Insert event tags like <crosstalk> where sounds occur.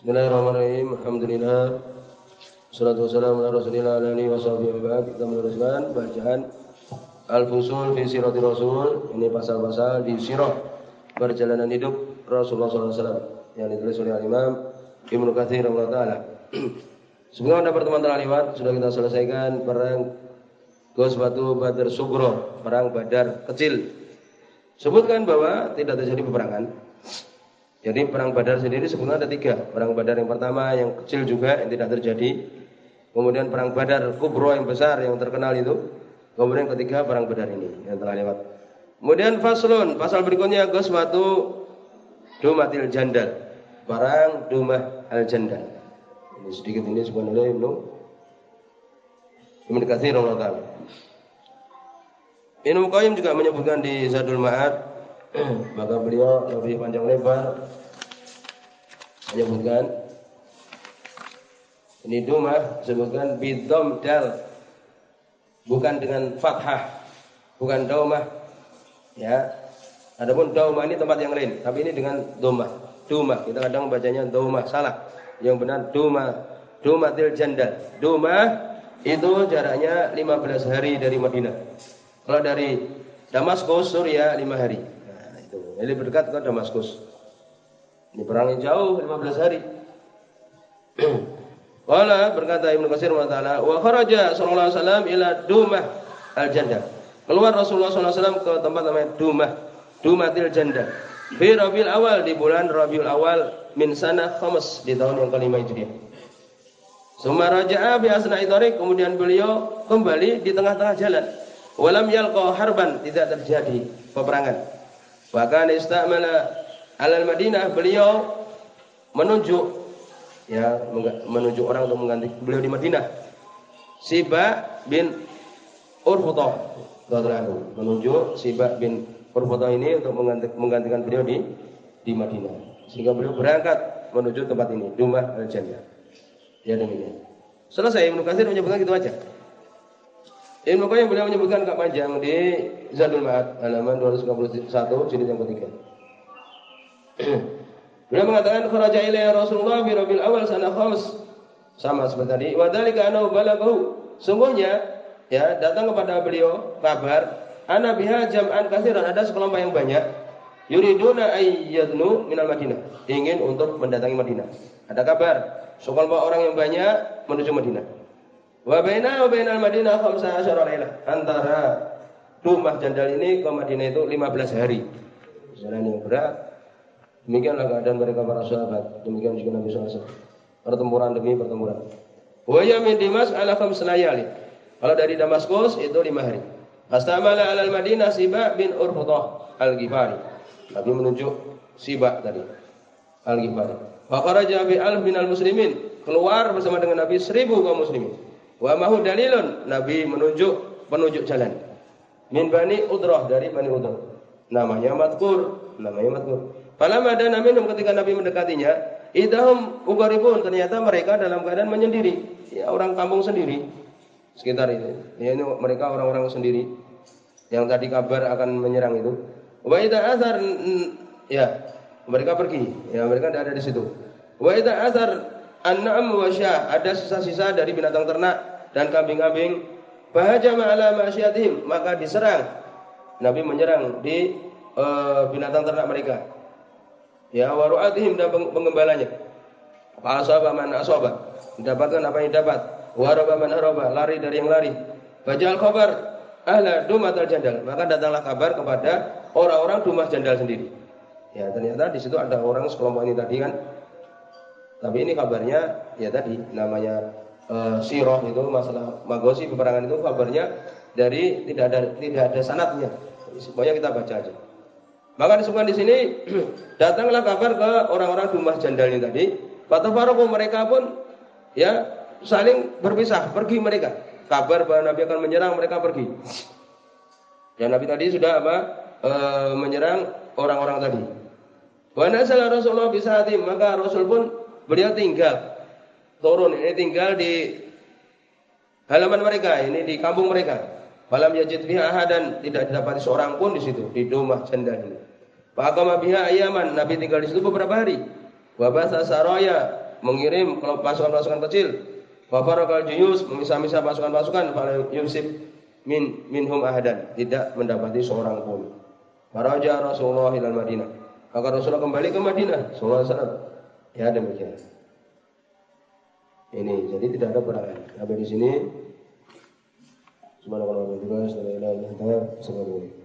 Bismillahirrahmanirrahim. Alhamdulillah. Salatu wassalamu ala Rasulillah alaihi washabihi wa Kita meneruskan bacaan Al-Fusul fi Sirati Rasul. Ini pasal-pasal di sirah perjalanan hidup Rasulullah SAW yang ditulis oleh Imam Ibnu Katsir rahimahullah taala. <clears throat> Sebelum ada pertemuan telah lewat, sudah kita selesaikan perang Ghazwatu Badar Sugro, perang Badar kecil. Sebutkan bahwa tidak terjadi peperangan. Jadi perang Badar sendiri sebenarnya ada tiga. Perang Badar yang pertama yang kecil juga yang tidak terjadi. Kemudian perang Badar Kubro yang besar yang terkenal itu. Kemudian ketiga perang Badar ini yang telah lewat. Kemudian faslun, pasal berikutnya Ghazwatu Dumatil Jandal. Perang Dumah Al Jandal. Ini sedikit ini sebenarnya Ibnu Ibnu Katsir rahimahullah Ibnu Qayyim juga menyebutkan di Zadul Ma'ad <clears throat> maka beliau lebih panjang lebar. Menyebutkan ini duma sebutkan bidom dal. Bukan dengan fathah bukan daumah ya. Adapun daumah ini tempat yang lain tapi ini dengan doma duma. Kita kadang bacanya doma salah. Yang benar duma dumatil janda duma itu jaraknya 15 hari dari Madinah. Kalau dari Damaskus Suria 5 hari jadi berdekat ke Damaskus. Ini perang yang jauh 15 hari. <clears throat> Wala berkata Ibnu Katsir taala wa kharaja sallallahu alaihi wasallam ila Dumah al-Janda. Keluar Rasulullah sallallahu alaihi wasallam ke tempat namanya Dumah, Dumatil Janda. Fi Rabiul Awal di bulan Rabiul Awal min sana khamis di tahun yang kelima itu dia. Summa raja'a bi asna'i kemudian beliau kembali di tengah-tengah jalan. Walam yalqa harban, tidak terjadi peperangan. Bahkan istamala alal Madinah beliau menunjuk ya menunjuk orang untuk mengganti beliau di Madinah. Siba bin Urfutoh menunjuk Siba bin Urfutoh ini untuk mengganti, menggantikan beliau di di Madinah. Sehingga beliau berangkat menuju tempat ini, Dumah al-Jannah. Ya demikian. Selesai Ibnu Katsir menyebutkan gitu aja. Ibnu Qayyim beliau menyebutkan agak panjang di Zadul Ma'ad halaman 251 jilid yang ketiga. <clears throat> beliau mengatakan kharaja ilaihi Rasulullah fi Rabiul Awal sana khams. Sama seperti tadi. Wa dzalika annahu balaghahu. Sungguhnya ya datang kepada beliau kabar ana biha jam'an katsiran ada sekelompok yang banyak yuriduna ayyadnu minal Madinah ingin untuk mendatangi Madinah. Ada kabar sekelompok orang yang banyak menuju Madinah. Wa baina wa bainal Madinah 15 lailah. Antara rumah jandal ini ke Madinah itu 15 hari. Jalan yang berat. Demikianlah keadaan mereka para sahabat. Demikian juga Nabi SAW. Pertempuran demi pertempuran. Wa ya min Dimas ala khams layali. Kalau dari Damaskus itu lima hari. Astamala alal Madinah Siba bin Urfudah al-Ghifari. Nabi menunjuk Siba tadi. Al-Ghifari. Wa kharaja bi al bin al-muslimin. Keluar bersama dengan Nabi seribu kaum muslimin. Wa mahu dalilun, Nabi menunjuk penunjuk jalan. Min Bani Udrah dari Bani Udrah. Namanya Matkur, namanya Matkur. Falamma dana minhum ketika Nabi mendekatinya, idahum ugaribun ternyata mereka dalam keadaan menyendiri. Ya, orang kampung sendiri sekitar itu. Ya, ini mereka orang-orang sendiri yang tadi kabar akan menyerang itu. Wa idza athar ya, mereka pergi. Ya, mereka tidak ada di situ. Wa idza athar an-na'am wa ada sisa-sisa dari binatang ternak dan kambing-kambing bahajama ala masyatihim maka diserang. Nabi menyerang di e, binatang ternak mereka. Ya waru'atihim dan penggembalanya fa asaba man asaba. Mendapatkan apa yang dapat waraba man lari dari yang lari. Bajal khabar. Ahla dumatal jandal. Maka datanglah kabar kepada orang-orang dumah jandal sendiri. Ya ternyata di situ ada orang sekelompok ini tadi kan. Tapi ini kabarnya ya tadi namanya uh, siroh itu masalah magosi peperangan itu kabarnya dari tidak ada tidak ada sanatnya. Semuanya kita baca aja. Maka disebutkan di sini <clears throat> datanglah kabar ke orang-orang Dumah Jandal ini tadi. Fatafaroku mereka pun ya saling berpisah, pergi mereka. Kabar bahwa Nabi akan menyerang mereka pergi. Dan Nabi tadi sudah apa? E, menyerang orang-orang tadi. Wa nasala Rasulullah bisa hati, maka Rasul pun beliau tinggal turun ini tinggal di halaman mereka, ini di kampung mereka. Falam yajid biha ahadan, tidak didapati seorang pun di situ, di rumah janda ini. Faqama biha ayaman, Nabi tinggal di situ beberapa hari. Wa basa saraya, mengirim pasukan-pasukan kecil. Wa farakal juyus memisah-misah pasukan-pasukan fala yusib min minhum ahadan, tidak mendapati seorang pun. Faraja Rasulullah ilal Madinah. Maka Rasulullah kembali ke Madinah sallallahu alaihi wasallam. Ya demikian. Ini jadi tidak ada perangan. Sampai di sini. Subhanallah wa bihamdihi, la ilaha illa anta,